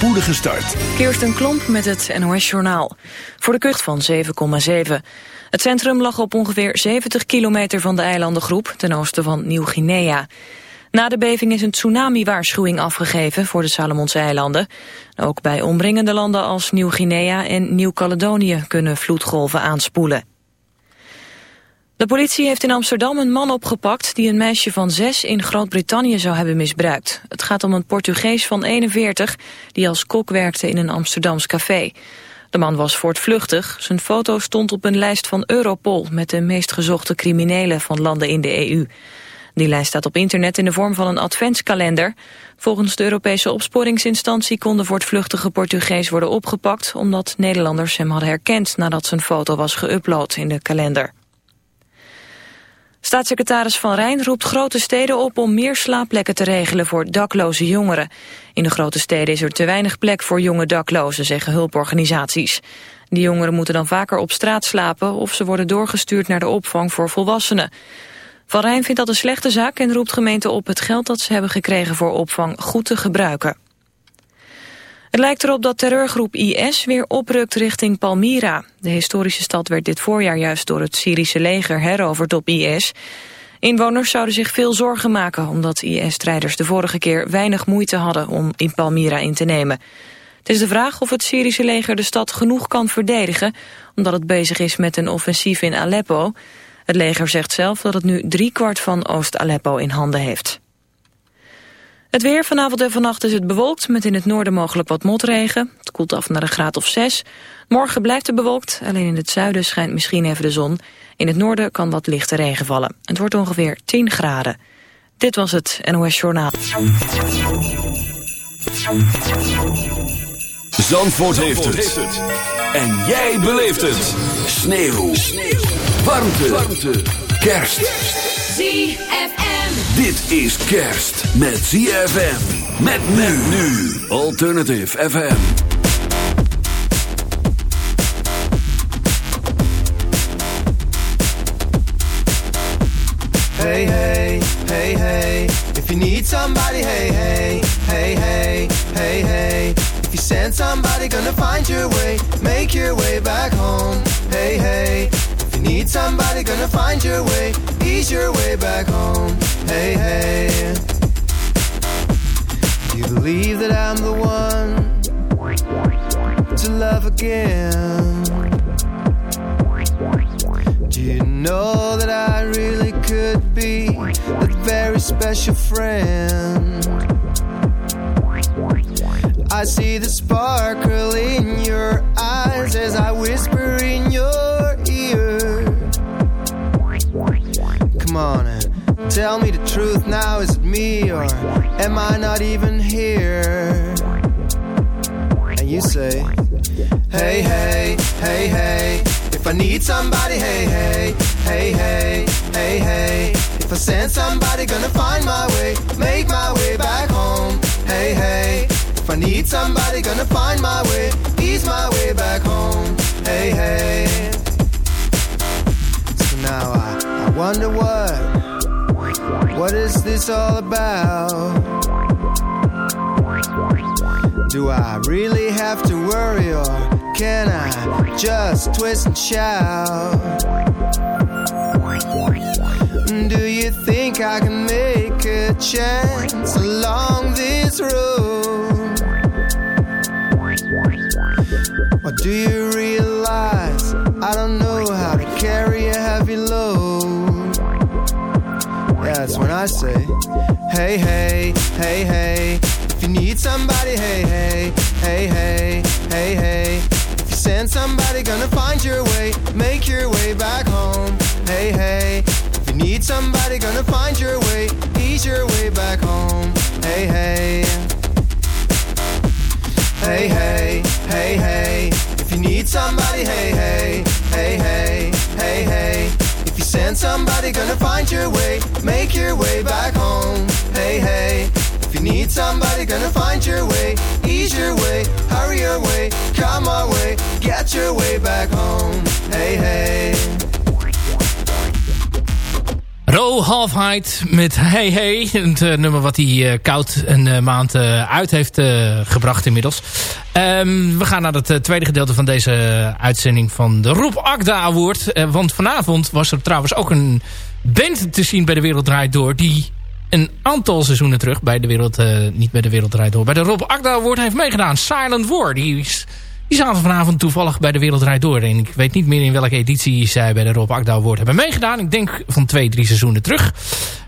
spoedige start. Klomp met het NOS-journaal. Voor de kust van 7,7. Het centrum lag op ongeveer 70 kilometer van de eilandengroep... ten oosten van Nieuw-Guinea. Na de beving is een tsunami-waarschuwing afgegeven voor de Salomonse eilanden. Ook bij omringende landen als Nieuw-Guinea en Nieuw-Caledonië... kunnen vloedgolven aanspoelen. De politie heeft in Amsterdam een man opgepakt die een meisje van zes in Groot-Brittannië zou hebben misbruikt. Het gaat om een Portugees van 41 die als kok werkte in een Amsterdams café. De man was voortvluchtig. Zijn foto stond op een lijst van Europol met de meest gezochte criminelen van landen in de EU. Die lijst staat op internet in de vorm van een adventskalender. Volgens de Europese opsporingsinstantie kon de voortvluchtige Portugees worden opgepakt omdat Nederlanders hem hadden herkend nadat zijn foto was geüpload in de kalender. Staatssecretaris Van Rijn roept grote steden op om meer slaapplekken te regelen voor dakloze jongeren. In de grote steden is er te weinig plek voor jonge daklozen, zeggen hulporganisaties. Die jongeren moeten dan vaker op straat slapen of ze worden doorgestuurd naar de opvang voor volwassenen. Van Rijn vindt dat een slechte zaak en roept gemeenten op het geld dat ze hebben gekregen voor opvang goed te gebruiken. Het lijkt erop dat terreurgroep IS weer oprukt richting Palmyra. De historische stad werd dit voorjaar juist door het Syrische leger heroverd op IS. Inwoners zouden zich veel zorgen maken... omdat IS-strijders de vorige keer weinig moeite hadden om in Palmyra in te nemen. Het is de vraag of het Syrische leger de stad genoeg kan verdedigen... omdat het bezig is met een offensief in Aleppo. Het leger zegt zelf dat het nu driekwart van Oost-Aleppo in handen heeft. Het weer vanavond en vannacht is het bewolkt met in het noorden mogelijk wat motregen. Het koelt af naar een graad of 6. Morgen blijft het bewolkt, alleen in het zuiden schijnt misschien even de zon. In het noorden kan wat lichte regen vallen. Het wordt ongeveer 10 graden. Dit was het NOS Journaal. Zandvoort, heeft, het. En jij beleeft het. Sneeuw. Sneeuw. Warmte. Warmte. Kerst. ZFM. Dit is kerst met ZFM. Met men nu. Alternative FM. Hey, hey, hey, hey. If you need somebody, hey, hey, hey, hey, hey, hey. If you send somebody, gonna find your way. Make your way back home. Hey, hey. Need somebody, gonna find your way. Ease your way back home. Hey, hey. Do you believe that I'm the one to love again? Do you know that I really could be that very special friend? I see the sparkle in your eyes as I whisper in your Come on and tell me the truth now. Is it me or am I not even here? And you say, Hey, hey, hey, hey. If I need somebody, hey, hey, hey, hey, hey, hey. If I send somebody, gonna find my way, make my way back home. Hey, hey. If I need somebody, gonna find my way, ease my way back home. Hey, hey. So now I, wonder what, what is this all about? Do I really have to worry or can I just twist and shout? Do you think I can make a chance along this road? Or do you realize I don't know how to carry a heavy that's when I say, hey, hey, hey, hey. If you need somebody, hey, hey, hey, hey, hey, hey. If you send somebody, gonna find your way, make your way back home. Hey, hey. If you need somebody, gonna find your way, ease your way back home. Hey, hey. Hey, hey, hey, hey. If you need somebody, hey, hey, hey, hey, hey, hey. Send somebody, gonna find your way, make your way back home. Hey, hey. If you need somebody, gonna find your way, ease your way, hurry your way, come our way, get your way back home. Hey, hey. Ro Joe Halfheid met Hey Hey. Het uh, nummer wat hij uh, koud een uh, maand uit heeft gebracht inmiddels. Um, we gaan naar het tweede gedeelte van deze uitzending van de Rob Akda Award. want vanavond was er trouwens ook een band te zien bij de Wereld Draait Door... die een aantal seizoenen terug bij de Wereld... niet bij de Wereld Draait Door, bij de Rob Akda Award heeft meegedaan. Silent War, die is die zaten vanavond toevallig bij de Wereldrijd Door. En ik weet niet meer in welke editie zij bij de Rob Akda Award hebben meegedaan. Ik denk van twee, drie seizoenen terug.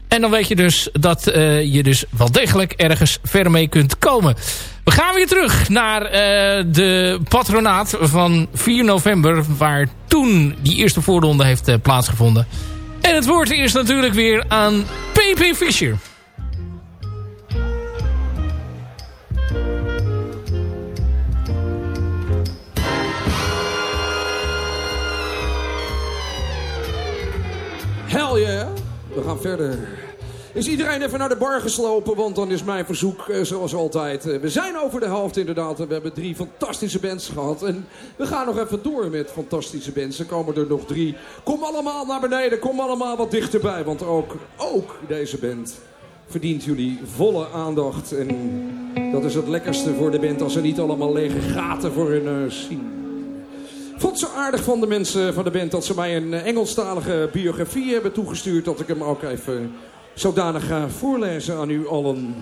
En dan weet je dus dat uh, je dus wel degelijk ergens ver mee kunt komen. We gaan weer terug naar uh, de patronaat van 4 november... waar toen die eerste voorronde heeft uh, plaatsgevonden. En het woord is natuurlijk weer aan P.P. Fischer. Verder. Is iedereen even naar de bar geslopen? Want dan is mijn verzoek eh, zoals altijd. Eh, we zijn over de helft inderdaad. We hebben drie fantastische bands gehad. En we gaan nog even door met fantastische bands. Er komen er nog drie. Kom allemaal naar beneden. Kom allemaal wat dichterbij. Want ook, ook deze band verdient jullie volle aandacht. En dat is het lekkerste voor de band. Als ze niet allemaal lege gaten voor hun uh, zien vond zo aardig van de mensen van de band dat ze mij een eh, Engelstalige biografie hebben toegestuurd. Dat ik hem ook even zodanig ga voorlezen aan u allen.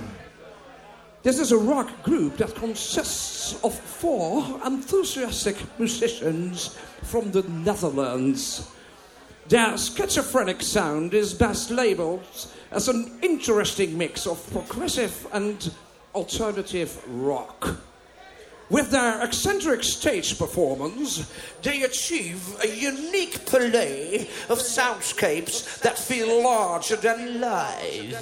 This is a rock group that consists of four enthusiastic musicians from the Netherlands. Their schizophrenic sound is best labeled as an interesting mix of progressive and alternative rock. With their eccentric stage performance, they achieve a unique play of soundscapes that feel larger than life.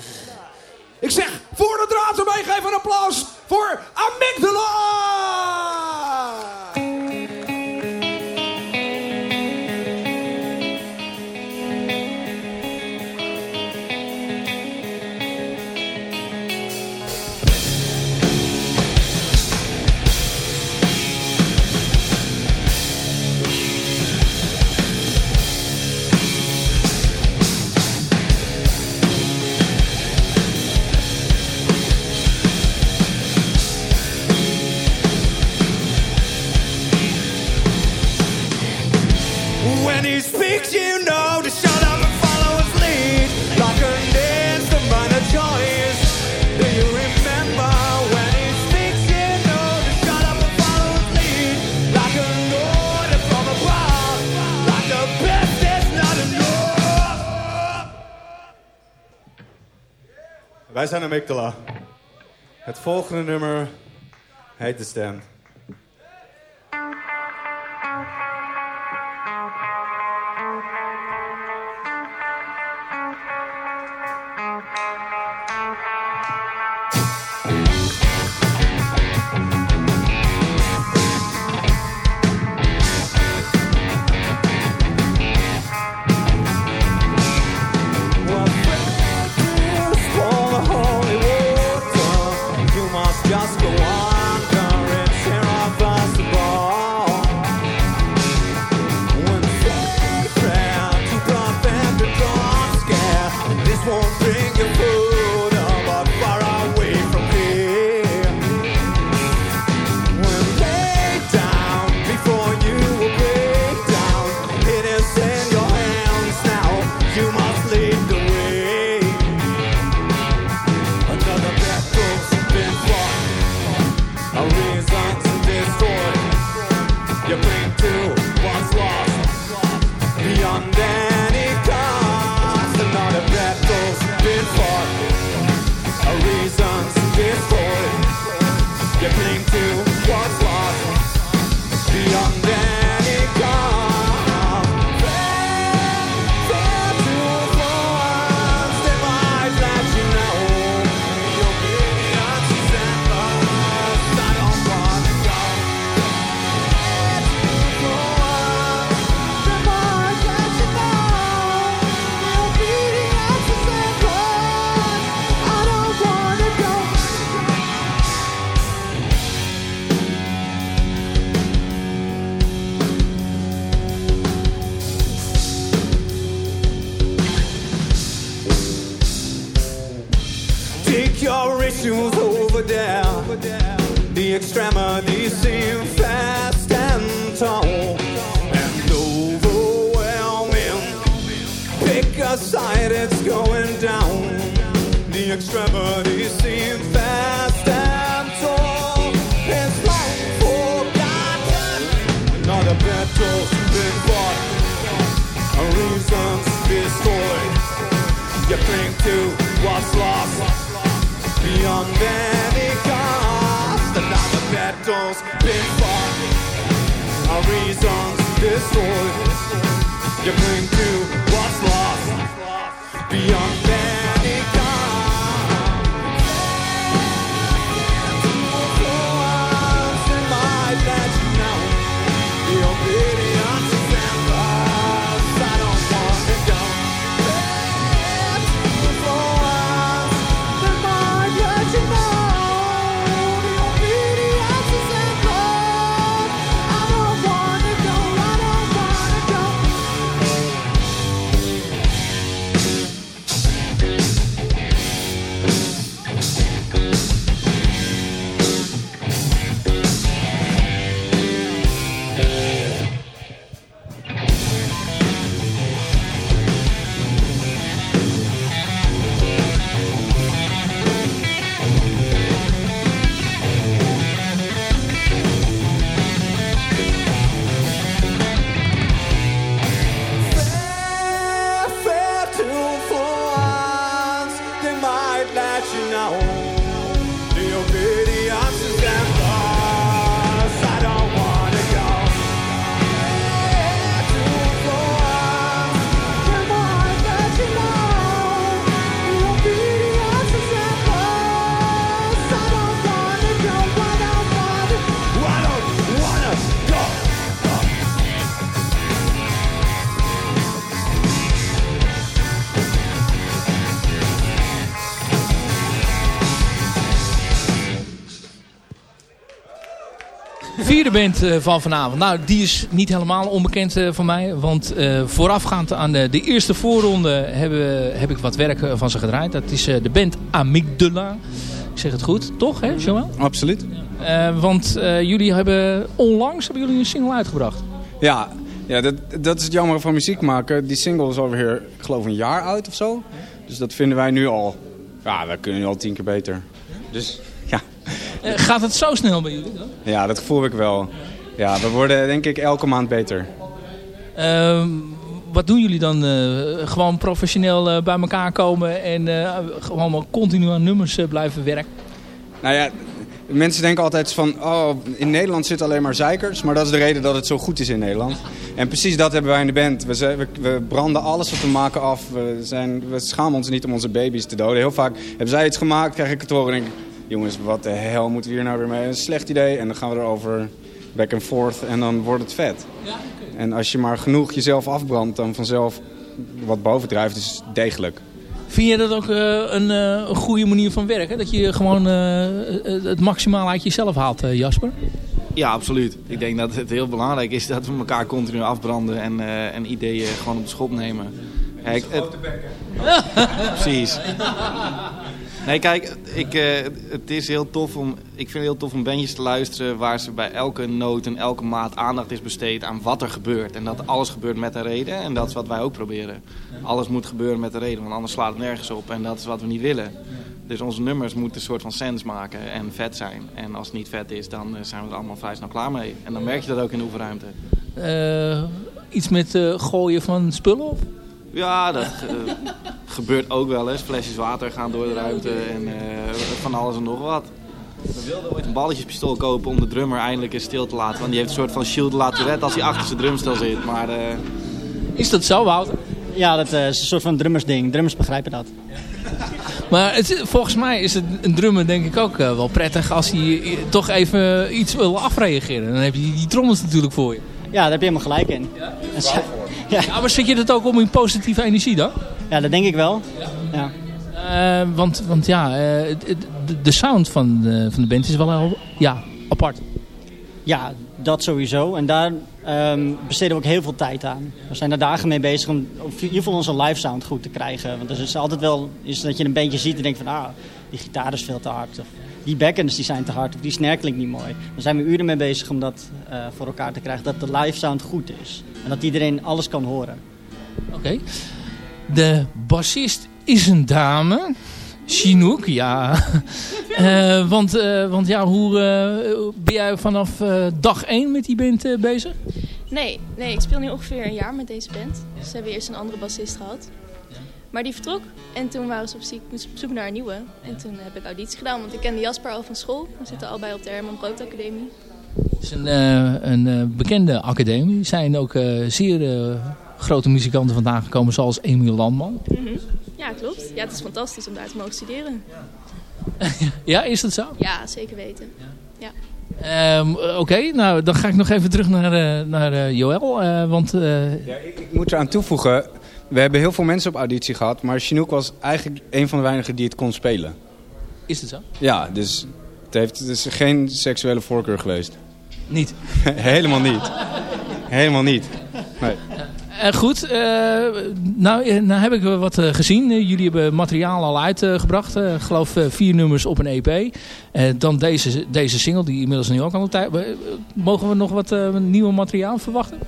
Ik zeg, voor de draad erbij, geef een applaus voor Amygdala! Wij zijn Amygdala. Het volgende nummer heet De Stand. Band eh, van vanavond. Nou, die is niet helemaal onbekend eh, voor mij. Want eh, voorafgaand aan de, de eerste voorronde hebben, heb ik wat werk van ze gedraaid. Dat is de band Amygdala. Ik zeg het goed, toch hè, Joël? Absoluut. Want jullie hebben onlangs hebben jullie een single uitgebracht. Ja, ja dat, dat is het jammer van muziek maken. Die single is alweer, ik geloof, een jaar oud of zo. Dus dat vinden wij nu al... Ja, wij kunnen nu al tien keer beter. Dus gaat het zo snel bij jullie dan? ja dat heb ik wel. Ja, we worden denk ik elke maand beter. Ehm, wat doen jullie dan? eh, gewoon professioneel eh, bij elkaar komen en eh, gewoon maar continu aan nummers eh, blijven werken? Nou ja, mensen denken altijd van... Oh, in Nederland zitten alleen maar zeikers. Maar dat is de reden dat het zo goed is in Nederland. En precies dat hebben wij in de band. We, we, we branden alles wat we maken af. We, zijn, we schamen ons niet om onze baby's te doden. Heel vaak hebben zij iets gemaakt, krijg ik het horen en denk ik... Jongens, wat de hel moeten we hier nou weer mee? Een slecht idee. En dan gaan we erover back and forth en dan wordt het vet. En als je maar genoeg jezelf afbrandt, dan vanzelf wat bovendrijft is degelijk. Vind je dat ook eh, een, eh, een goede manier van werken? Dat je gewoon eh, het- maximaal uit jezelf haalt, eh, Jasper? Ja, absoluut. Ik denk dat het heel belangrijk is dat we elkaar continu afbranden en, eh, en ideeën gewoon op de schop nemen. Kijk, het... Precies. Nee, kijk, ik, eh, het is heel tof om, ik vind het heel tof om bandjes te luisteren waar ze bij elke noot en elke maat aandacht is besteed aan wat er gebeurt. En dat alles gebeurt met een reden en dat is wat wij ook proberen. Alles moet gebeuren met een reden, want anders slaat het nergens op en dat is wat we niet willen. Dus onze nummers moeten een soort van sens maken en vet zijn. En als het niet vet is, dan eh, zijn we er allemaal vrij snel klaar mee. En dan merk je dat ook in de oefenruimte. Eh, iets met gooien van spullen op? Ja, dat eh, gebeurt ook wel eens. Flesjes water gaan door de ruimte en eh, van alles en nog wat. We wilden ooit een balletjespistool kopen om de drummer eindelijk eens stil te laten. Want die heeft een soort van shield la tourette als hij achter zijn drumstel zit. Maar eh, Is dat zo, Wouter? Ja, dat eh, is een soort van drummersding. Drummers begrijpen dat. Maar het, volgens mij is het een drummer denk ik ook wel prettig als hij toch even iets wil afreageren. Dan heb je die, die trommels natuurlijk voor je. Ja, daar heb je helemaal gelijk in. En zo- Ja, Ja, maar zet je dat ook om in positieve energie dan? ja, dat denk ik wel. Ja. Eh, want, want ja, eh, de, de sound van de, van de band is wel heel, ja, apart. Ja, dat sowieso. En daar ehm, besteden we ook heel veel tijd aan. We zijn er dagen mee bezig om in ieder geval onze live sound goed te krijgen. Want er is altijd wel is dat je een bandje ziet en denkt van... Ah, die gitaar is veel te hard. Of die backends die zijn te hard. Of die snare klinkt niet mooi. Daar zijn we uren mee bezig om dat eh, voor elkaar te krijgen. Dat de live sound goed is. En dat iedereen alles kan horen. Oké. De bassist is een dame. Chinook, ja. Eh, want, eh, want ja, hoe eh, ben jij vanaf eh, dag 1 met die band bezig? Nee, nee, ik speel nu ongeveer een jaar met deze band. Ze hebben eerst een andere bassist gehad. Maar die vertrok en toen waren ze op zoek, op zoek naar een nieuwe. En toen heb ik auditie gedaan, want ik kende Jasper al van school. We zitten allebei op de Herman Brood Academie. Het is een, eh, een eh, bekende academie. Er zijn ook eh, zeer eh, grote muzikanten vandaan gekomen, zoals Emiel Landman. Mhm. Ja, klopt. Ja, het is fantastisch om daar te mogen studeren. Ja, is dat zo? Ja, zeker weten. Ja. Ehm, Oké, nou dan ga ik nog even terug naar, eh, naar eh, Joël. eh, want eh, Ik moet eraan toevoegen, we hebben heel veel mensen op auditie gehad, maar Chinook was eigenlijk een van de weinigen die het kon spelen. is het zo? Ja, dus het, heeft, het is geen seksuele voorkeur geweest. Niet? Helemaal niet. Helemaal niet. Nee. Eh, goed, eh, nou, eh, nou heb ik wat eh, gezien. Eh, jullie hebben materiaal al uitgebracht. Eh, ik geloof eh, vier nummers op een EP. Eh, dan deze, deze single, die inmiddels nu ook aan de tijd... Eh, mogen we nog wat eh, nieuwe materiaal verwachten?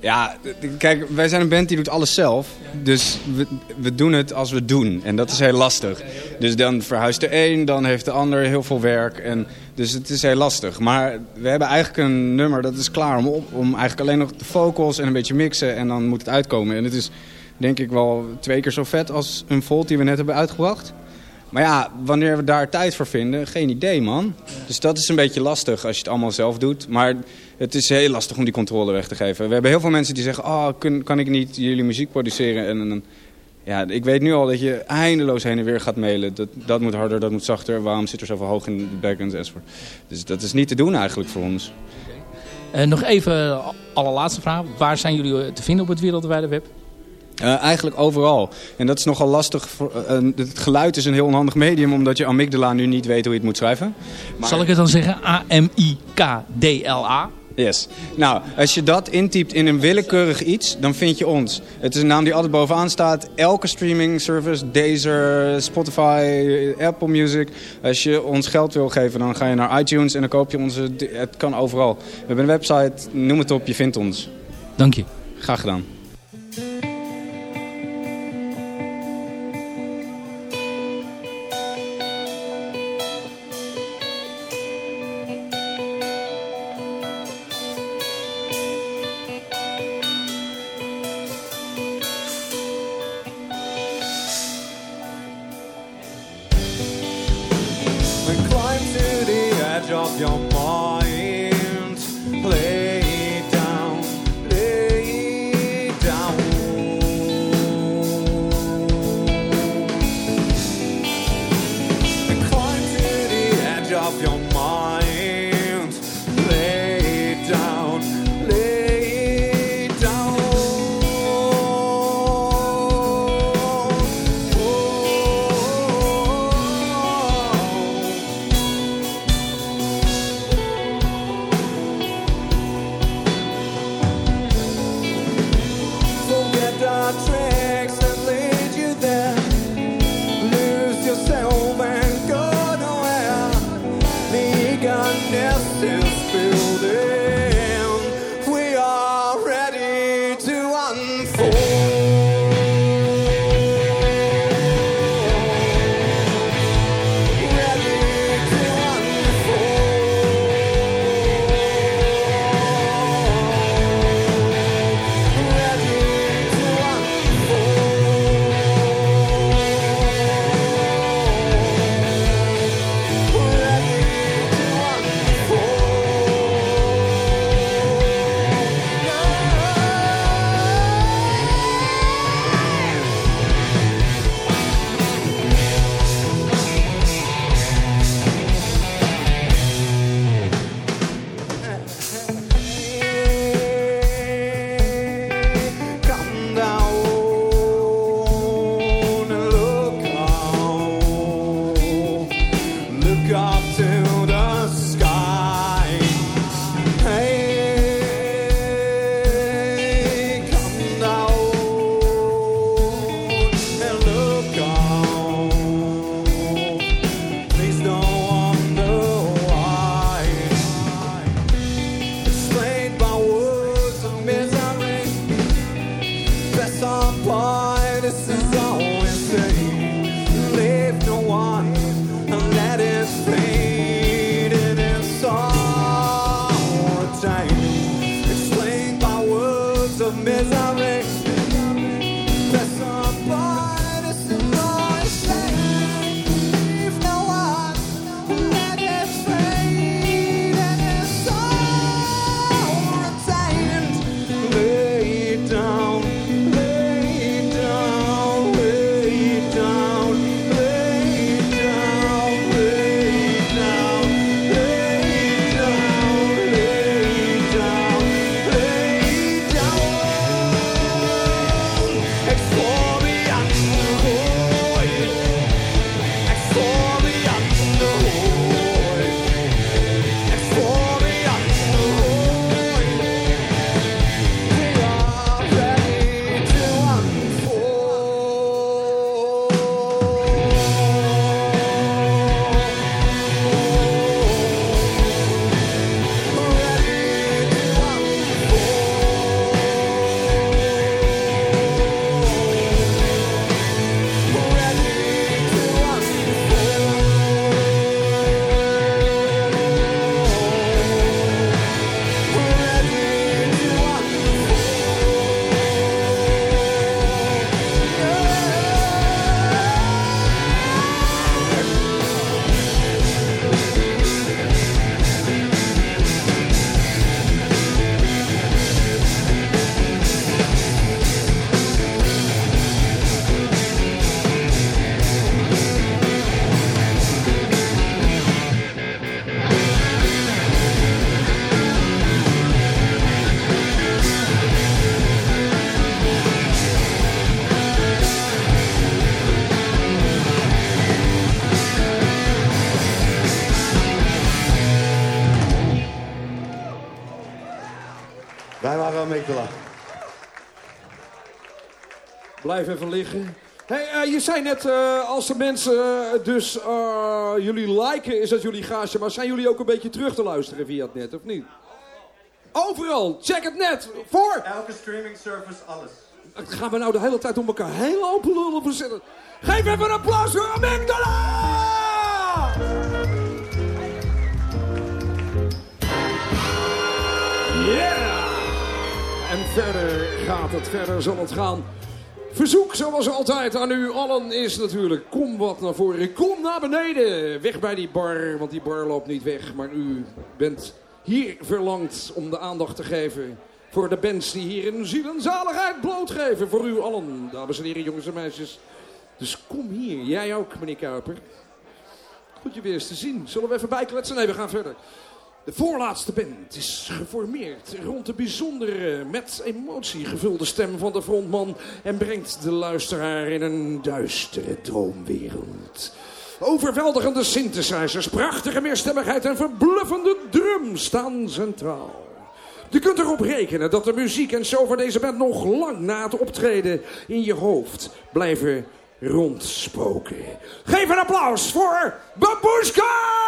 Ja, kijk, wij zijn een band die doet alles zelf. Dus we, we doen het als we doen. En dat is heel lastig. Dus dan verhuist de een, dan heeft de ander heel veel werk. En, dus het is heel lastig. Maar we hebben eigenlijk een nummer dat is klaar om, op, om eigenlijk alleen nog de vocals en een beetje mixen. En dan moet het uitkomen. En het is denk ik wel twee keer zo vet als een Volt die we net hebben uitgebracht. Maar ja, wanneer we daar tijd voor vinden, geen idee man. Dus dat is een beetje lastig als je het allemaal zelf doet. Maar het is heel lastig om die controle weg te geven. We hebben heel veel mensen die zeggen, oh, kun, kan ik niet jullie muziek produceren? En, en ja, ik weet nu al dat je eindeloos heen en weer gaat mailen. Dat, dat moet harder, dat moet zachter. Waarom zit er zoveel hoog in de backends enzovoort. Dus dat is niet te doen eigenlijk voor ons. Eh, nog even eh, allerlaatste vraag. Waar zijn jullie eh, te vinden op het wereldwijde web? Eigenlijk overal. En dat is nogal lastig. Voor, het geluid is een heel onhandig medium, omdat je amygdala nu niet weet hoe je het moet schrijven. Maar- Zal ik het dan zeggen? A-M-I-K-D-L-A. Yes. Nou, als je dat intypt in een willekeurig iets, dan vind je ons. Het is een naam die altijd bovenaan staat. Elke streaming service, Deezer, Spotify, Apple Music. Als je ons geld wil geven, dan ga je naar iTunes en dan koop je onze... Het kan overal. We hebben een website, noem het op, je vindt ons. Dank je. Graag gedaan. big unnecessary. Blijf even liggen. Hey, eh, je zei net, eh, als de mensen eh, dus jullie liken, is dat jullie gaasje. Maar zijn jullie ook een beetje terug te luisteren via het net, of niet? Overal, check het net. Voor! Elke streaming service, alles. Gaan we nou de hele tijd om elkaar heel open lullen verzetten? Geef even een applaus voor Amygdala! Yeah! En verder gaat het, verder zal het gaan. Verzoek zoals altijd aan u allen is natuurlijk, kom wat naar voren, kom naar beneden. Weg bij die bar, want die bar loopt niet weg. Maar u bent hier verlangd om de aandacht te geven voor de bands die hier in ziel en zaligheid blootgeven. Voor u allen, dames en heren, jongens en meisjes. Dus kom hier, jij ook meneer Kuiper. Goed je weer eens te zien. Zullen we even bijkletsen? Nee, we gaan verder. De voorlaatste band is geformeerd rond de bijzondere, met emotie gevulde stem van de frontman en brengt de luisteraar in een duistere droomwereld. Overweldigende synthesizers, prachtige meerstemmigheid en verbluffende drum staan centraal. Je kunt erop rekenen dat de muziek en show van deze band nog lang na het optreden in je hoofd blijven rondspoken. Geef een applaus voor Babushka!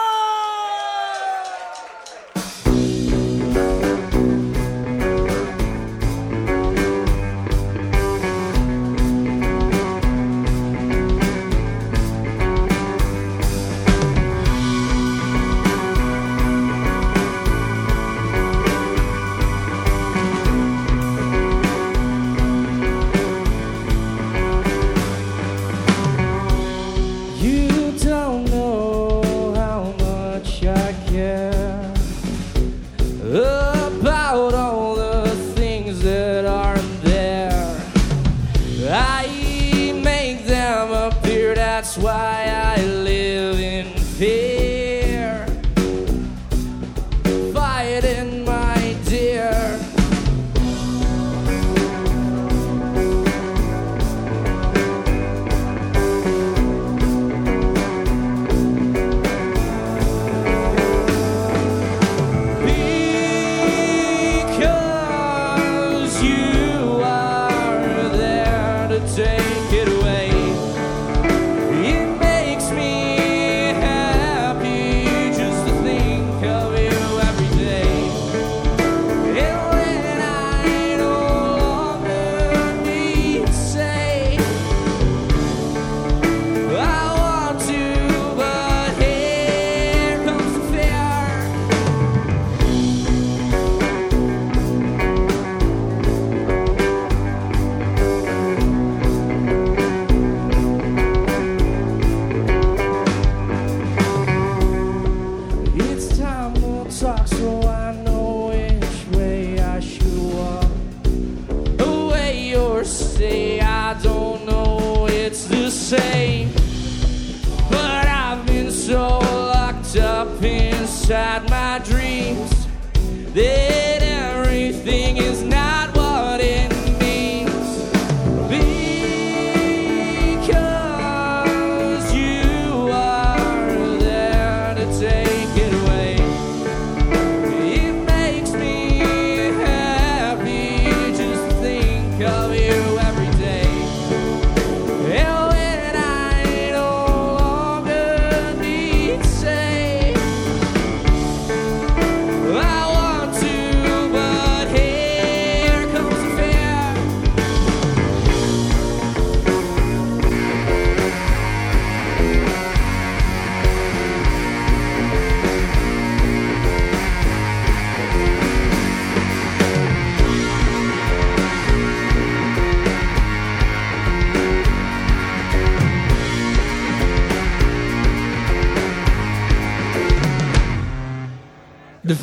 Why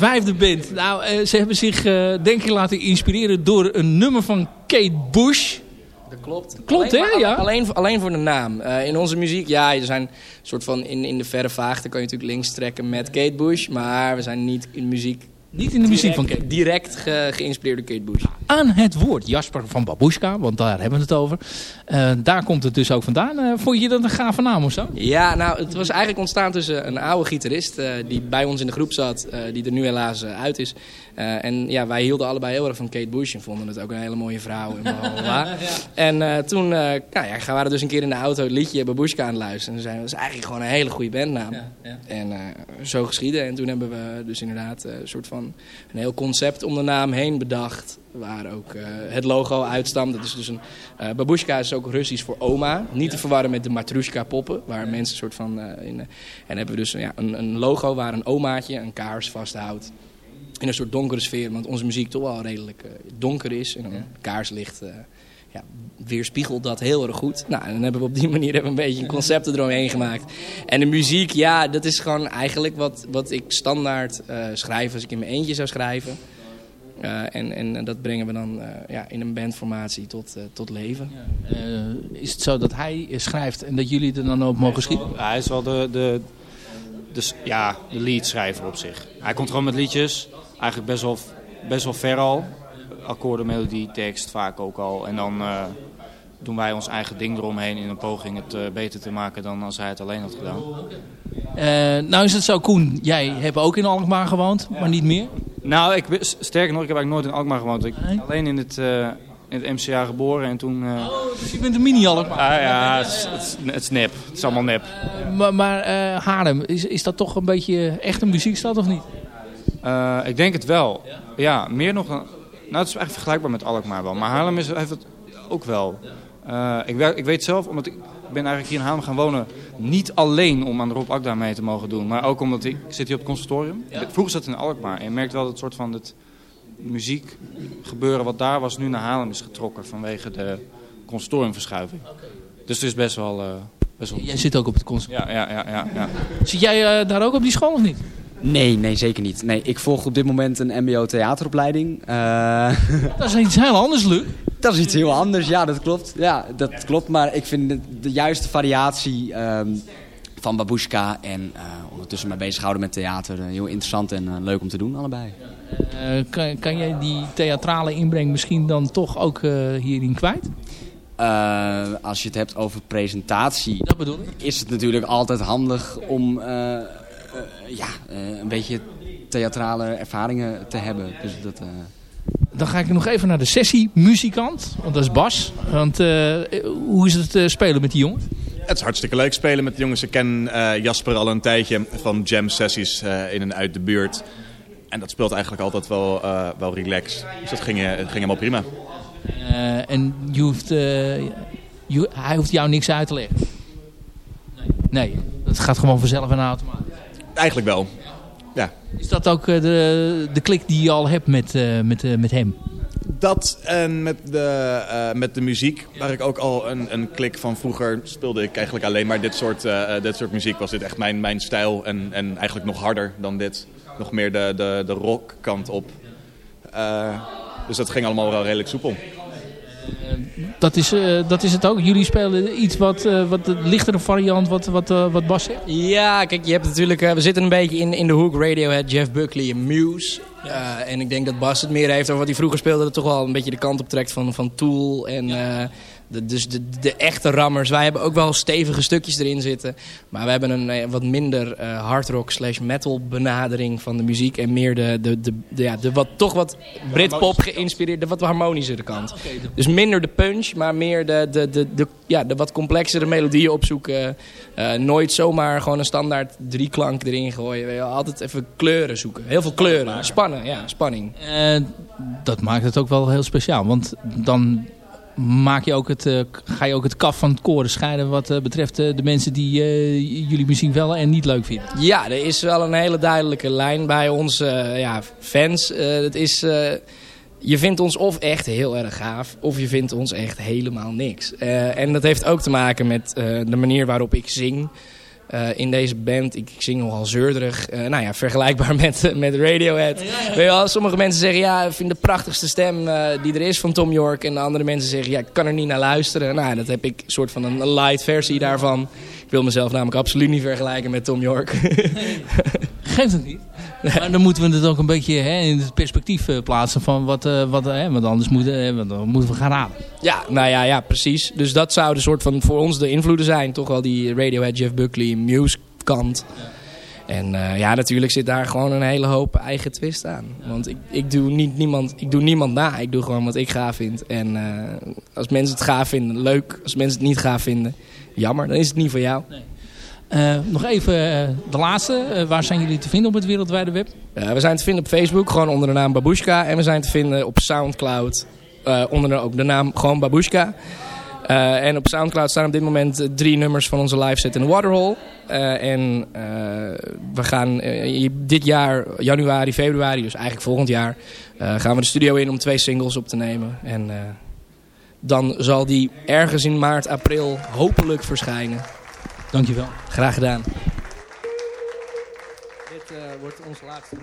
vijfde band. Nou, eh, ze hebben zich eh, denk ik laten inspireren door een nummer van Kate Bush. Dat klopt. Klopt, alleen, hè? Ja. Alleen, alleen voor de naam. Eh, in onze muziek, ja, er zijn soort van in, in de verre vaagte kan je natuurlijk links trekken met Kate Bush. Maar we zijn niet in muziek Niet in de muziek van Direct- Kate. Direct ge- geïnspireerd door Kate Bush. Aan het woord Jasper van Babushka, want daar hebben we het over. Eh, daar komt het dus ook vandaan. Eh, vond je dat een gave naam of zo? Ja, nou, het was eigenlijk ontstaan tussen een oude gitarist eh, die bij ons in de groep zat, die er nu helaas uit is. Eh, en ja, wij hielden allebei heel erg van Kate Bush en vonden het ook een hele mooie vrouw en. En eh, toen eh, nou ja, we waren dus een keer in de auto het liedje Babushka aan het luisteren. En toen zeiden we, dat is eigenlijk gewoon een hele goede bandnaam. En eh, zo geschieden. En toen hebben we dus inderdaad eh, een soort van een heel concept om de naam heen bedacht. Waar ook eh, het logo uitstamt. Dat is dus een, eh babushka is ook Russisch voor oma. Niet te verwarren met de matrushka poppen. Waar mensen een soort van eh, in... en hebben we dus ja, een, een logo waar een omaatje een kaars vasthoudt. In een soort donkere sfeer. Want onze muziek toch wel redelijk eh, donker is. En een kaarslicht... eh, ja, weerspiegelt dat heel erg goed. Nou, en dan hebben we op die manier hebben we een beetje een concept eromheen gemaakt. En de muziek, ja, dat is gewoon eigenlijk wat, wat ik standaard eh, schrijf als ik in mijn eentje zou schrijven. Eh, en, en dat brengen we dan eh, ja, in een bandformatie tot, tot leven. Eh, is het zo dat hij schrijft en dat jullie er dan ook mogen schieten? Hij is wel de, de, de, s- ja, de leadschrijver op zich. Hij komt gewoon met liedjes. Eigenlijk best wel, best wel ver al. Akkoorden, melodie, tekst vaak ook al. En dan eh, doen wij ons eigen ding eromheen in een poging het eh, beter te maken dan als hij het alleen had gedaan. Eh, nou is het zo, Koen, jij hebt ook in Alkmaar gewoond, maar niet meer. Nou, ik, sterker nog, ik heb eigenlijk nooit in Alkmaar gewoond. Ik ben alleen in het, in het MCA geboren en toen... eh, Dus je bent een mini-Alkmaar. Ah, ja, het is, het, is, het is nep. Het is allemaal nep. Maar, maar Haarlem, is, is dat toch een beetje echt een muziekstad of niet? Eh, ik denk het wel. Ja, meer nog dan... Nou, het is eigenlijk vergelijkbaar met Alkmaar wel. Maar Haarlem is, heeft het ook wel. Eh, ik, werk, ik weet zelf, omdat ik ben eigenlijk hier in Haarlem gaan wonen... niet alleen om aan de Rob Akda mee te mogen doen. Maar ook omdat ik, ik zit hier op het conservatorium. Vroeger zat in Alkmaar. En je merkt wel dat het soort van het muziek gebeuren wat daar was... nu naar Haarlem is getrokken vanwege de conservatoriumverschuiving. Dus het is best wel... eh, best wel... Jij zit ook op het conservatorium. Ja, ja, ja, ja, ja. Zit jij daar ook op die school of niet? Nee, nee, zeker niet. Nee, ik volg op dit moment een mbo theateropleiding. Eh, Dat is iets heel anders, Luc. dat is iets heel anders, ja, dat klopt. Ja, dat klopt, maar ik vind de, de juiste variatie ehm, van Babushka en eh, ondertussen mij bezighouden met theater eh, heel interessant en leuk om te doen, allebei. Kan, kan jij die theatrale inbreng misschien dan toch ook hierin kwijt? Als je het hebt over presentatie, Dat bedoel ik. is het natuurlijk altijd handig om ja, eh, een beetje theatrale ervaringen te hebben. Dus dat, eh, Dan ga ik nog even naar de sessiemuzikant, want dat is Bas. Want eh, hoe is het eh, spelen met die jongens? Het is hartstikke leuk spelen met de jongens. Ik ken eh, Jasper al een tijdje van jam sessies eh, in en uit de buurt. En dat speelt eigenlijk altijd wel, eh, wel relaxed. Dus dat ging, eh, ging helemaal prima. Eh, en je hoeft, eh, je- hij hoeft jou niks uit te leggen? Nee, het gaat gewoon vanzelf en automatisch. Eigenlijk wel. Ja. Is dat ook eh, de, de klik die je al hebt met, eh, met, eh, met hem? Dat en met de, met de muziek, waar ik ook al een, een klik van vroeger speelde ik eigenlijk alleen maar dit soort, dit soort muziek. Was dit echt mijn, mijn stijl en, en eigenlijk nog harder dan dit. Nog meer de, de, de rock kant op. Dus dat ging allemaal wel redelijk soepel. Dat is, eh, dat is het ook. Jullie spelen iets wat, eh, wat de lichtere variant wat, wat, eh, wat Bas zegt. Ja, kijk, je hebt natuurlijk, eh, we zitten een beetje in, in de hoek Radiohead, Jeff Buckley en Muse. Eh, en ik denk dat Bas het meer heeft over wat hij vroeger speelde. Dat toch wel een beetje de kant op trekt van, van Tool en eh, de, dus de, de echte rammers. Wij hebben ook wel stevige stukjes erin zitten. Maar we hebben een eh, wat minder eh hardrock slash metal benadering van de muziek. En meer de, de, de, de, ja, de wat, toch wat Britpop geïnspireerde, wat harmonischere kant. Dus minder de punch, maar meer de, de, de, de, ja, de wat complexere melodieën opzoeken. Eh, nooit zomaar gewoon een standaard drieklank erin gooien. Altijd even kleuren zoeken. Heel veel kleuren. Spannen, ja, spanning. Dat maakt het ook wel heel speciaal. Want dan maak je ook het, eh, ga je ook het kaf van het koren scheiden wat eh, betreft eh, de mensen die jullie misschien wel en niet leuk vinden. Ja, er is wel een hele duidelijke lijn bij onze ja, fans. Het is, je vindt ons of echt heel erg gaaf, of je vindt ons echt helemaal niks. En dat heeft ook te maken met de manier waarop ik zing. Eh, in deze band, ik, ik zing nogal zeurderig. Eh, nou ja, vergelijkbaar met, met Radiohead. Weet je wel, sommige mensen zeggen, ja, ik vind de prachtigste stem eh, die er is van Tom York. En de andere mensen zeggen, ja, ik kan er niet naar luisteren. Nou, dat heb ik een soort van een light versie daarvan. Ik wil mezelf namelijk absoluut niet vergelijken met Tom York. Geeft het niet? Maar dan moeten we het ook een beetje hè, in het perspectief eh, plaatsen van wat, eh, wat hè, want anders moeten, eh, want dan moeten we gaan raden. Ja, nou ja, ja, precies. Dus dat zou de soort van voor ons de invloeden zijn. Toch wel die Radiohead, Jeff Buckley, Muse kant. En eh, ja, natuurlijk zit daar gewoon een hele hoop eigen twist aan. Want ik, ik, doe niet niemand, ik doe niemand na. Ik doe gewoon wat ik gaaf vind. En eh, als mensen het gaaf vinden, leuk. Als mensen het niet gaaf vinden, jammer. Dan is het niet voor jou. Eh, nog even eh, de laatste. Eh, waar zijn jullie te vinden op het wereldwijde web? We zijn te vinden op Facebook, gewoon onder de naam Babushka. En we zijn te vinden op Soundcloud, onder de, ook de naam gewoon Babushka. En op Soundcloud staan op dit moment drie nummers van onze live set in de Waterhole. en we gaan dit jaar, januari, februari, dus eigenlijk volgend jaar, gaan we de studio in om twee singles op te nemen. En dan zal die ergens in maart, april hopelijk verschijnen. Dankjewel. Graag gedaan. Dit uh, wordt onze laatste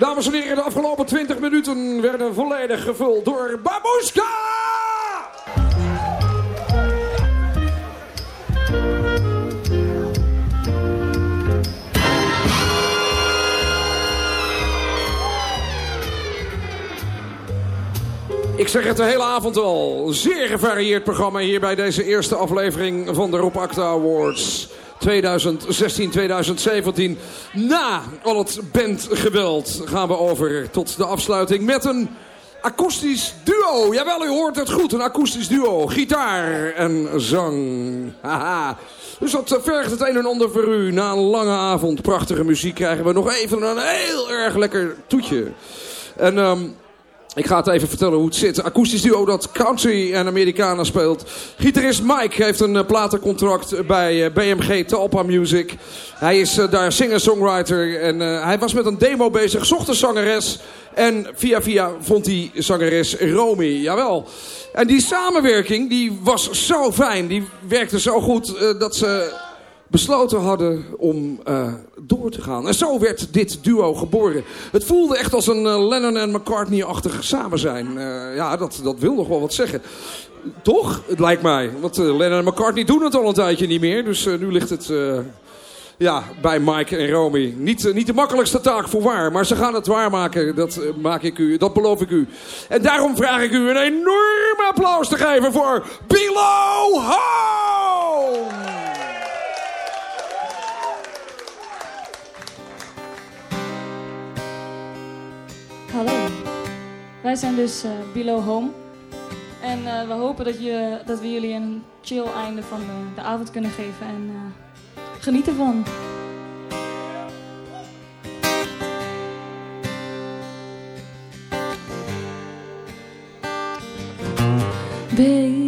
Dames en heren, de afgelopen 20 minuten werden volledig gevuld door Babushka! Ik zeg het de hele avond al. Zeer gevarieerd programma hier bij deze eerste aflevering van de Rob Awards. 2016-2017. Na al het bandgeweld gaan we over tot de afsluiting met een akoestisch duo. Jawel, u hoort het goed. Een akoestisch duo. Gitaar en zang. Haha. Dus dat vergt het een en ander voor u. Na een lange avond prachtige muziek krijgen we nog even een heel erg lekker toetje. En... ehm, ik ga het even vertellen hoe het zit. Akoestisch duo dat country en Americana speelt. Gitarist Mike heeft een eh, platencontract bij eh, BMG Talpa Music. Hij is eh, daar singer-songwriter en hij was met een demo bezig. Zocht een zangeres en via via vond hij zangeres Romy. Jawel. En die samenwerking die was zo fijn. Die werkte zo goed dat ze besloten hadden om eh, door te gaan. En zo werd dit duo geboren. Het voelde echt als een eh, Lennon en McCartney-achtig samen zijn. Eh, ja, dat, dat wil nog wel wat zeggen. Toch? Het lijkt mij. Want Lennon en McCartney doen het al een tijdje niet meer. Dus nu ligt het ja, bij Mike en Romy. Niet, niet de makkelijkste taak voor waar. Maar ze gaan het waarmaken. Dat, maak ik u, dat beloof ik u. En daarom vraag ik u een enorm applaus te geven voor Below Home! Hallo, wij zijn dus eh, Below Home. En eh, we hopen dat, je, dat we jullie een chill einde van de, avond kunnen geven. En eh, geniet ervan. Babe,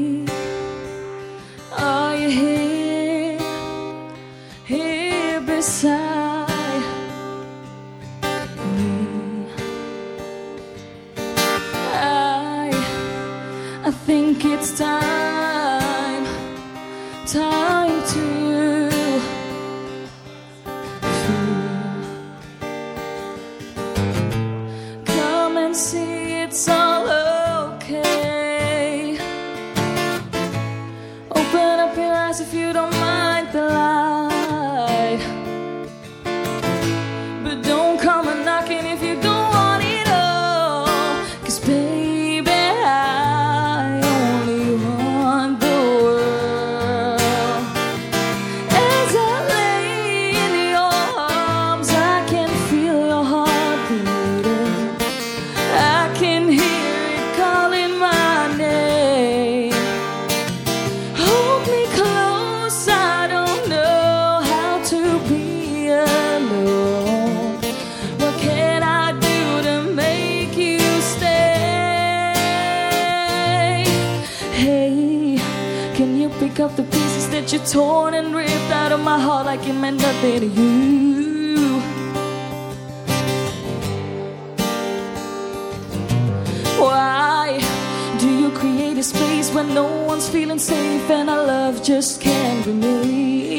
and for me.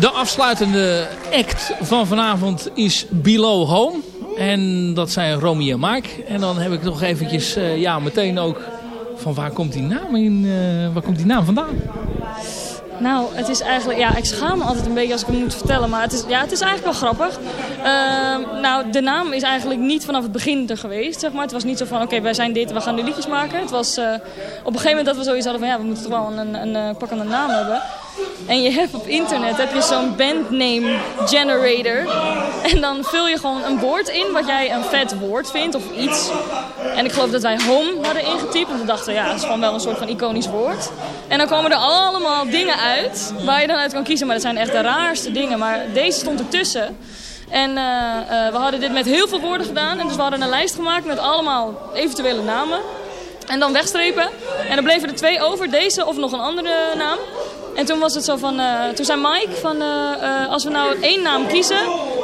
De afsluitende act van vanavond is Below Home. En dat zijn Romy en Mike. En dan heb ik nog eventjes, eh, ja, meteen ook van waar komt die naam in, eh, waar komt die naam vandaan? Nou, het is eigenlijk... Ja, ik schaam me altijd een beetje als ik hem moet vertellen. Maar het is, ja, het is eigenlijk wel grappig. Ehm, nou, de naam is eigenlijk niet vanaf het begin er geweest, zeg maar. Het was niet zo van, oké, wij zijn dit, we gaan nu liedjes maken. Het was eh, op een gegeven moment dat we zoiets hadden van... Ja, we moeten toch wel een, een, een pakkende naam hebben. En je hebt op internet heb je zo'n bandname generator. En dan vul je gewoon een woord in wat jij een vet woord vindt of iets. En ik geloof dat wij home hadden ingetypt. Want we dachten, ja, dat is gewoon wel een soort van iconisch woord. En dan komen er allemaal dingen uit waar je dan uit kan kiezen. Maar dat zijn echt de raarste dingen. Maar deze stond ertussen. En eh, eh, we hadden dit met heel veel woorden gedaan. En dus we hadden een lijst gemaakt met allemaal eventuele namen. En dan wegstrepen. En dan bleven er twee over, deze of nog een andere naam. En toen was het zo van, eh, toen zei Mike van, eh, eh, als we nou één naam kiezen,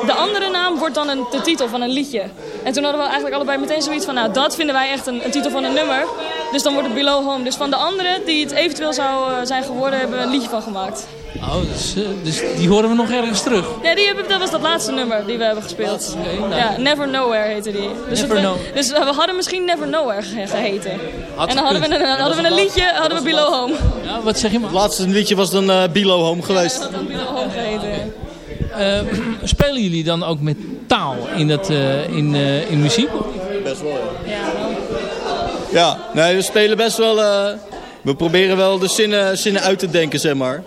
de andere naam wordt dan een, de titel van een liedje. En toen hadden we eigenlijk allebei meteen zoiets van, nou dat vinden wij echt een, een titel van een nummer. Dus dan wordt het Below Home. Dus van de andere die het eventueel zou zijn geworden, hebben we een liedje van gemaakt. Oh, dus, eh, dus die horen we nog ergens terug. Ja, die hebben, dat was dat laatste nummer die we hebben gespeeld. Ja, Never Nowhere heette die. Dus, Never Know- dus we hadden misschien Never Nowhere ge- geheten. Had en dan hadden we, een, hadden we een liedje, hadden we Below Home. Ja, wat zeg je maar? Het laatste liedje was dan eh Below Home geweest. Dat had Below Home geheten. Eh, spelen jullie dan ook met taal in, dat, eh, in, eh, in muziek? Best wel, ja. Ja, nee, we spelen best wel... eh, we proberen wel de zinnen, zinnen uit te denken, zeg maar.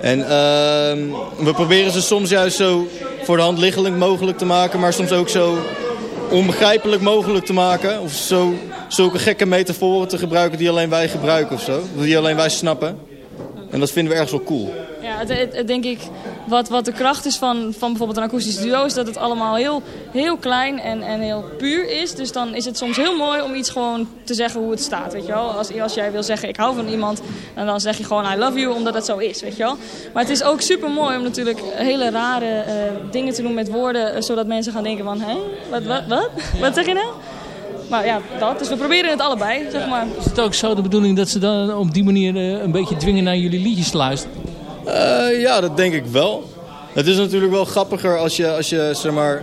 En ehm, we proberen ze soms juist zo voor de hand liggend mogelijk te maken, maar soms ook zo onbegrijpelijk mogelijk te maken. Of zo, zulke gekke metaforen te gebruiken die alleen wij gebruiken of zo. Die alleen wij snappen. En dat vinden we ergens wel cool. Ja, het, het- denk ik, wat, wat de kracht is van, van bijvoorbeeld een akoestisch duo... is dat het allemaal heel, heel klein en, en heel puur is. Dus dan is het soms heel mooi om iets gewoon te zeggen hoe het staat, weet je wel. Als, als jij wil zeggen, ik hou van iemand... en dan zeg je gewoon, I love you, omdat het zo is, weet je wel. Maar het is ook super mooi om natuurlijk hele rare eh, dingen te doen met woorden... eh, zodat mensen gaan denken van, hè, wat, wat, wat? Wat zeg je nou? Maar ja, dat. Dus we proberen het allebei, zeg maar. Is het ook zo de bedoeling dat ze dan op die manier eh, een beetje dwingen naar jullie liedjes te luisteren? Eh, ja, dat denk ik wel. Het is natuurlijk wel grappiger als je, als je zeg maar,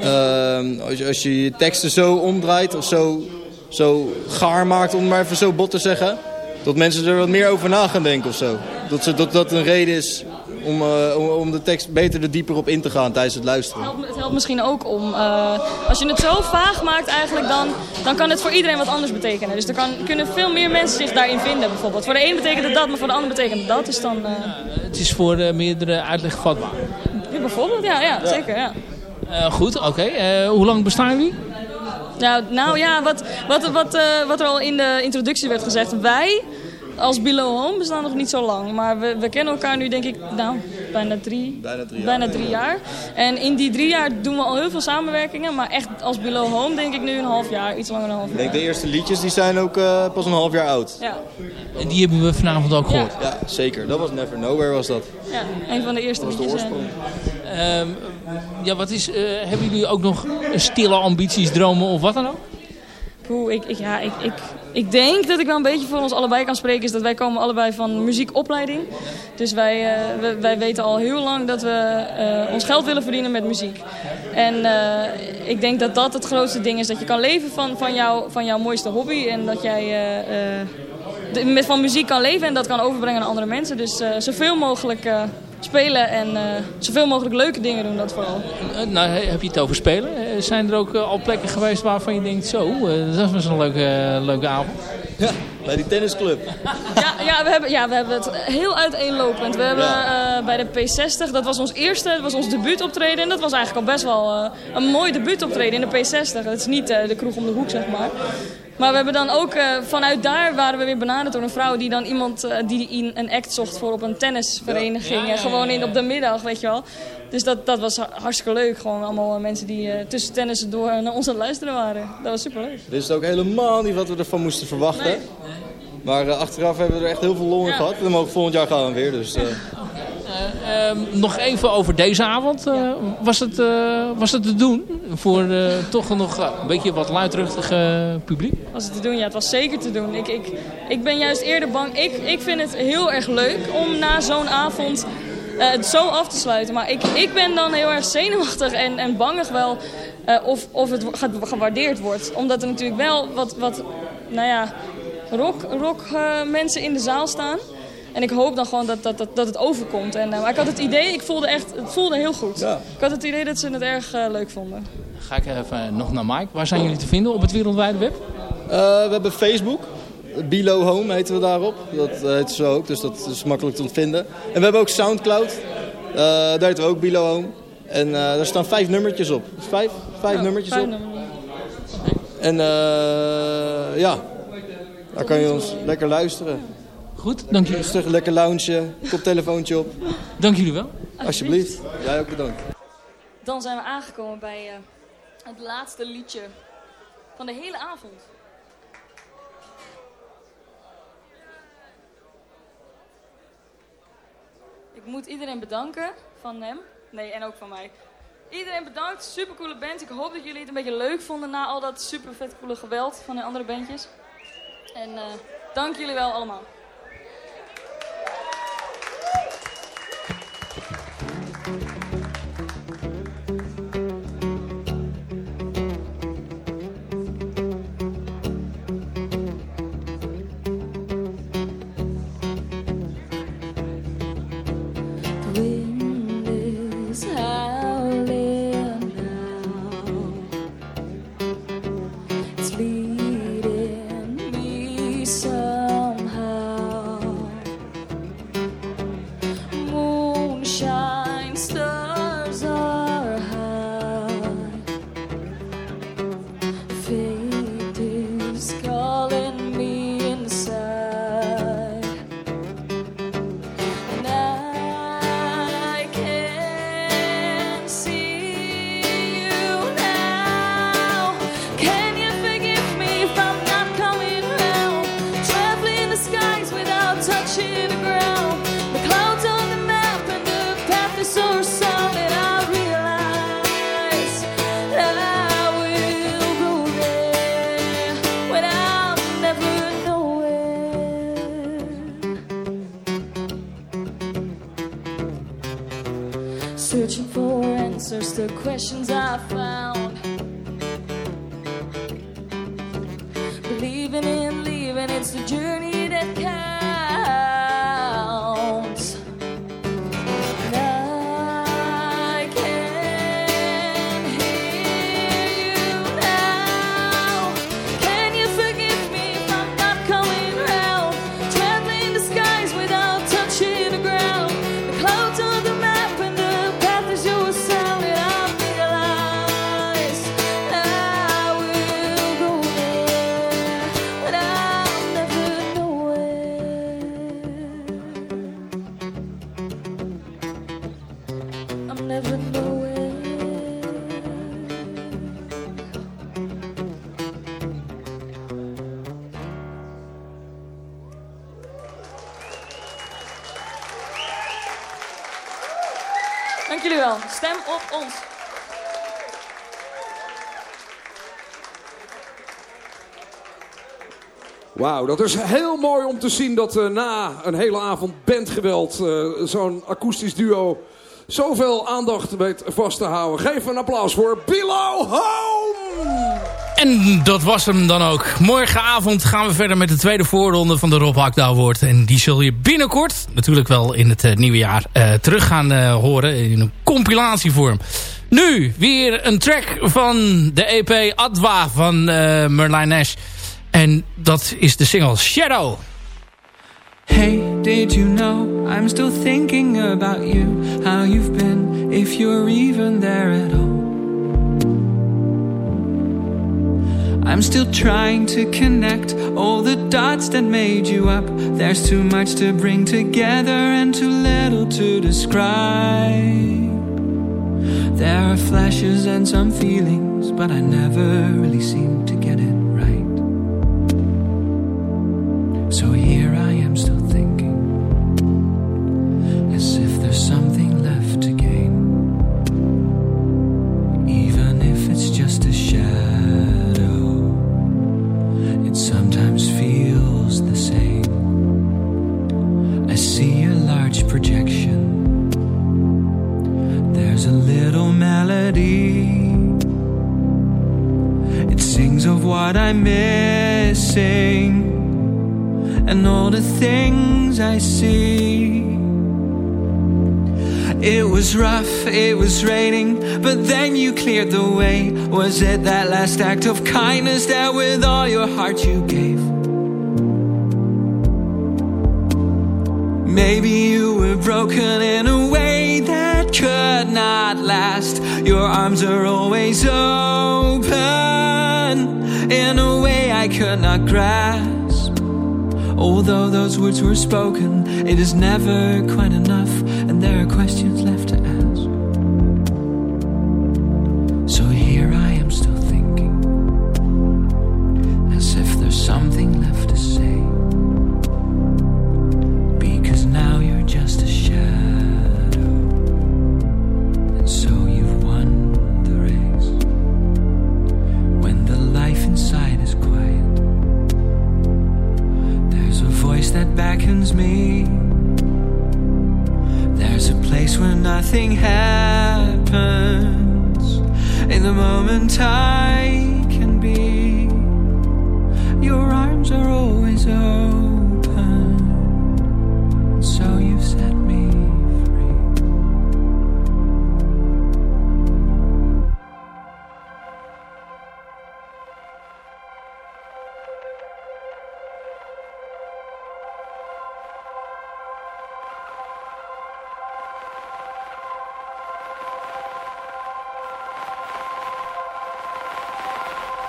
ehm, als je, je je teksten zo omdraait of zo, zo gaar maakt, om maar even zo bot te zeggen. Dat mensen er wat meer over na gaan denken of zo. Dat ze, dat, dat een reden is om, eh, om, om de tekst beter er dieper op in te gaan tijdens het luisteren. helpt- het helpt misschien ook om, eh, als je het zo vaag maakt eigenlijk, dan, dan kan het voor iedereen wat anders betekenen. Dus er kan, kunnen veel meer mensen zich daarin vinden bijvoorbeeld. Voor de een betekent het dat, maar voor de ander betekent het dat. Dus dan, eh, Het is voor eh, meerdere uitleg vatbaar. ja, bijvoorbeeld, ja, ja, zeker, ja. Eh, goed, oké. Eh, hoe lang bestaan jullie? Nou, nou ja, wat, wat, wat, eh, wat er al in de introductie werd gezegd. Wij als Below Home bestaan nog niet zo lang. Maar we, we kennen elkaar nu denk ik nou, bijna drie, Bijna drie jaar. bijna drie jaar. En in die drie jaar doen we al heel veel samenwerkingen. Maar echt als Below Home denk ik nu een half jaar, iets langer dan een half Ik jaar. denk de eerste liedjes die zijn ook eh, pas een half jaar oud. Ja, En die hebben we vanavond ook gehoord. Ja, zeker. Dat was Never Nowhere was dat. ja, een van de eerste Dat was de liedjes. en- oorsprong. Ehm, ja, wat is, eh, hebben jullie ook nog stille ambities, dromen of wat dan ook? Poeh, ik, ik, ja, ik, ik, ik denk dat ik wel een beetje voor ons allebei kan spreken. Is dat wij komen allebei van muziekopleiding. Dus wij, eh, wij weten al heel lang dat we eh, ons geld willen verdienen met muziek. En eh, ik denk dat dat het grootste ding is. Dat je kan leven van, van, jou, van jouw mooiste hobby. En dat jij met, van muziek kan leven en dat kan overbrengen aan andere mensen. Dus zoveel mogelijk spelen en eh, zoveel mogelijk leuke dingen doen, dat vooral. Eh, nou, he- heb je het over spelen? Eh, zijn er ook al plekken geweest waarvan je denkt, zo, eh, dat was een leuke, leuke avond? Ja, bij die tennisclub. Ja, ja, we hebben, ja, we hebben het heel uiteenlopend. We hebben eh, bij de P60, dat was ons eerste, dat was ons debuutoptreden. En dat was eigenlijk al best wel eh, een mooi debuutoptreden in de P60. Dat is niet eh, de kroeg om de hoek, zeg maar. Maar we hebben dan ook, vanuit daar waren we weer benaderd door een vrouw die dan iemand, die in een act zocht voor op een tennisvereniging. Ja, Gewoon in, op de middag, weet je wel. Dus dat, dat was hartstikke leuk. Gewoon allemaal mensen die tussen tennissen door naar ons aan het luisteren waren. Dat was super leuk. We wisten ook helemaal niet wat we ervan moesten verwachten. Maar eh, achteraf hebben we er echt heel veel lol in gehad. We mogen volgend jaar gaan we weer. Dus, eh, Eh, ehm, nog even over deze avond. Eh, was, het, eh, was het te doen voor eh, toch nog een beetje wat luidruchtig publiek? Was het te doen? Ja, het was zeker te doen. Ik, ik, ik ben juist eerder bang. Ik, ik vind het heel erg leuk om na zo'n avond eh, het zo af te sluiten. Maar ik, ik ben dan heel erg zenuwachtig en, en bangig wel eh, of, of het gaat, gewaardeerd wordt. Omdat er natuurlijk wel wat, wat nou ja, rock, rock eh, mensen in de zaal staan. En ik hoop dan gewoon dat, dat, dat, dat het overkomt. En, eh, maar ik had het idee, ik voelde echt, het voelde heel goed. Ik had het idee dat ze het erg eh, leuk vonden. Ga ik even nog naar Mike. Waar zijn jullie te vinden op het wereldwijde web? Eh, we hebben Facebook. Below Home heten we daarop. Dat eh, heet zo ook, dus dat is makkelijk te ontvinden. En we hebben ook Soundcloud. Eh, daar heten we ook Below Home. En eh, daar staan vijf nummertjes op. Vijf, vijf nummertjes Fijn op. nummer. En eh, ja, daar kan je ons lekker luisteren. Goed, dank jullie. Rustig, lekker loungen, koptelefoontje op. Dank jullie wel. Alsjeblieft. Jij ook bedankt. Dan zijn we aangekomen bij eh, het laatste liedje van de hele avond. Ik moet iedereen bedanken van hem. Nee, en ook van mij. Iedereen bedankt. Supercoole band. Ik hoop dat jullie het een beetje leuk vonden na al dat super vet coole geweld van de andere bandjes. En eh, dank jullie wel allemaal. Answers to questions I found. Wauw, dat is heel mooi om te zien dat eh, na een hele avond bandgeweld eh, zo'n akoestisch duo zoveel aandacht weet vast te houden. Geef een applaus voor Below Home! En dat was hem dan ook. Morgenavond gaan we verder met de tweede voorronde van de Rob Hakda. En die zul je binnenkort, natuurlijk wel in het eh, nieuwe jaar, eh, terug gaan horen in een compilatievorm. Nu weer een track van de EP Adwa van Merlin Nash. En dat is de single Shadow. Hey, did you know I'm still thinking about you? How you've been, if you're even there at all. I'm still trying to connect all the dots that made you up. There's too much to bring together and too little to describe. There are flashes and some feelings, but I never really seem to Was it that last act of kindness that with all your heart you gave? Maybe you were broken in a way that could not last. Your arms are always open in a way I could not grasp. Although those words were spoken, it is never quite enough, beckons me. There's a place where nothing happens. In the moment I can be, your arms are always open.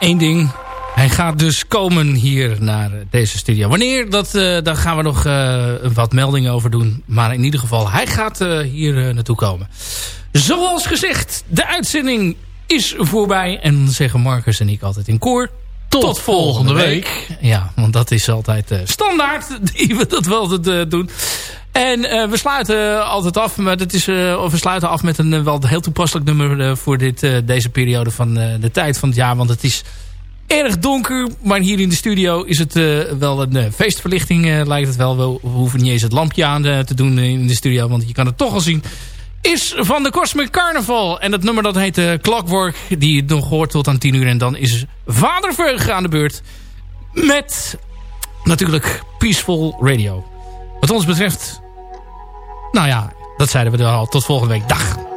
Eén ding. Hij gaat dus komen hier naar deze studio. Wanneer, dat, eh, daar gaan we nog eh, wat meldingen over doen. Maar in ieder geval, hij gaat eh, hier naartoe komen. Zoals gezegd, de uitzending is voorbij. En zeggen Marcus en ik altijd in koor. Tot, volgende week. Ja, want dat is altijd standaard die we dat wel altijd, doen. En eh, we sluiten altijd af, maar dat is, eh, we sluiten af met een eh, wel heel toepasselijk nummer voor dit, deze periode van de tijd van het jaar. Want het is erg donker, maar hier in de studio is het wel een feestverlichting, lijkt het wel. We, hoeven niet eens het lampje aan te doen in de studio, want je kan het toch al zien. Is van de Cosmic Carnival. En dat nummer dat heet Clockwork, die je nog hoort tot aan 10 uur. En dan is Vader Veug aan de beurt met natuurlijk Peaceful Radio. Wat ons betreft nou ja, dat zeiden we er al. Tot volgende week. Dag.